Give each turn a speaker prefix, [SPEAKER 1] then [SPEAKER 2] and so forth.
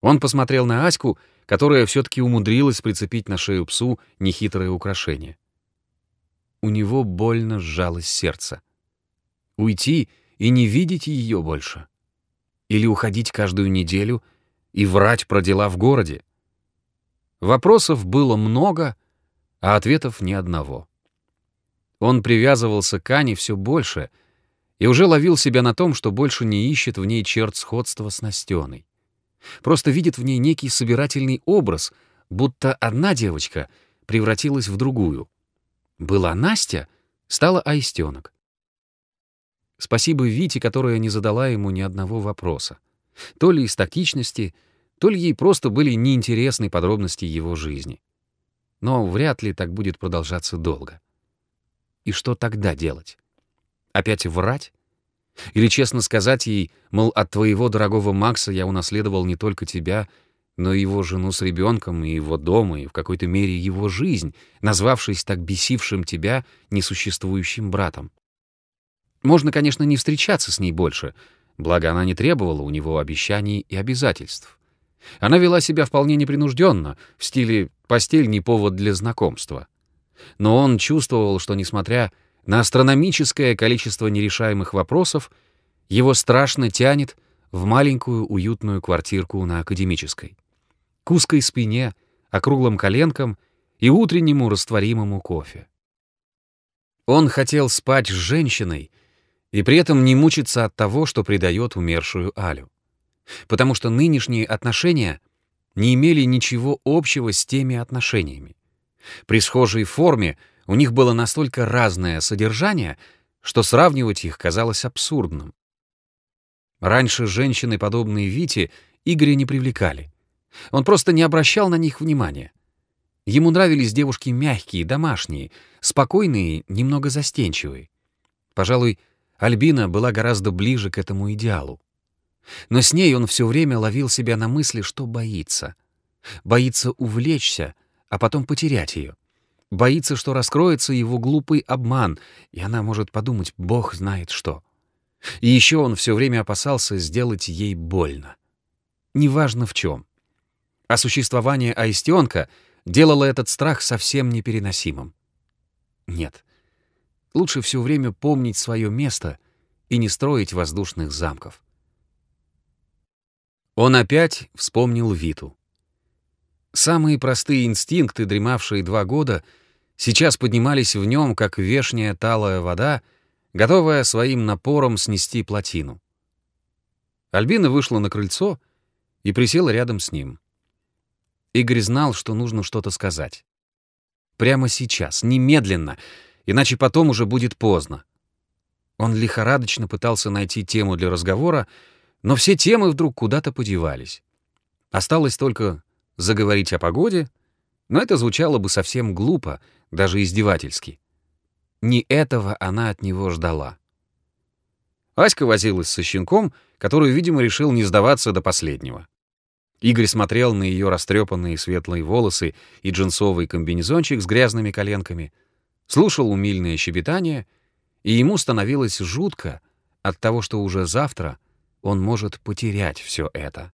[SPEAKER 1] Он посмотрел на Аську, которая все-таки умудрилась прицепить на шею псу нехитрое украшение. У него больно сжалось сердце. Уйти и не видеть ее больше. Или уходить каждую неделю и врать про дела в городе. Вопросов было много, а ответов ни одного. Он привязывался к Ане все больше и уже ловил себя на том, что больше не ищет в ней черт сходства с Настеной. Просто видит в ней некий собирательный образ, будто одна девочка превратилась в другую. Была Настя, стала Аистенок. Спасибо Вите, которая не задала ему ни одного вопроса. То ли из тактичности, то ли ей просто были неинтересны подробности его жизни. Но вряд ли так будет продолжаться долго. И что тогда делать? Опять врать? Или честно сказать ей, мол, от твоего дорогого Макса я унаследовал не только тебя, но и его жену с ребенком, и его дом, и в какой-то мере его жизнь, назвавшись так бесившим тебя несуществующим братом. Можно, конечно, не встречаться с ней больше, благо она не требовала у него обещаний и обязательств. Она вела себя вполне непринужденно, в стиле «постель не повод для знакомства». Но он чувствовал, что, несмотря на астрономическое количество нерешаемых вопросов, его страшно тянет в маленькую уютную квартирку на Академической. К узкой спине, округлым коленкам и утреннему растворимому кофе. Он хотел спать с женщиной, и при этом не мучиться от того, что предает умершую Алю. Потому что нынешние отношения не имели ничего общего с теми отношениями. При схожей форме у них было настолько разное содержание, что сравнивать их казалось абсурдным. Раньше женщины, подобные Вите, Игоря не привлекали. Он просто не обращал на них внимания. Ему нравились девушки мягкие, домашние, спокойные, немного застенчивые. Пожалуй, Альбина была гораздо ближе к этому идеалу. Но с ней он все время ловил себя на мысли, что боится. Боится увлечься, а потом потерять ее. Боится, что раскроется его глупый обман, и она может подумать, бог знает что. И еще он все время опасался сделать ей больно. Неважно в чем. А существование Аистенка делало этот страх совсем непереносимым. Нет, Лучше все время помнить свое место и не строить воздушных замков. Он опять вспомнил Виту. Самые простые инстинкты, дремавшие два года, сейчас поднимались в нем, как вешняя талая вода, готовая своим напором снести плотину. Альбина вышла на крыльцо и присела рядом с ним. Игорь знал, что нужно что-то сказать. Прямо сейчас, немедленно — иначе потом уже будет поздно. Он лихорадочно пытался найти тему для разговора, но все темы вдруг куда-то подевались. Осталось только заговорить о погоде, но это звучало бы совсем глупо, даже издевательски. Не этого она от него ждала. Аська возилась со щенком, который, видимо, решил не сдаваться до последнего. Игорь смотрел на ее растрепанные светлые волосы и джинсовый комбинезончик с грязными коленками — слушал умильное щебетание, и ему становилось жутко от того, что уже завтра он может потерять все это.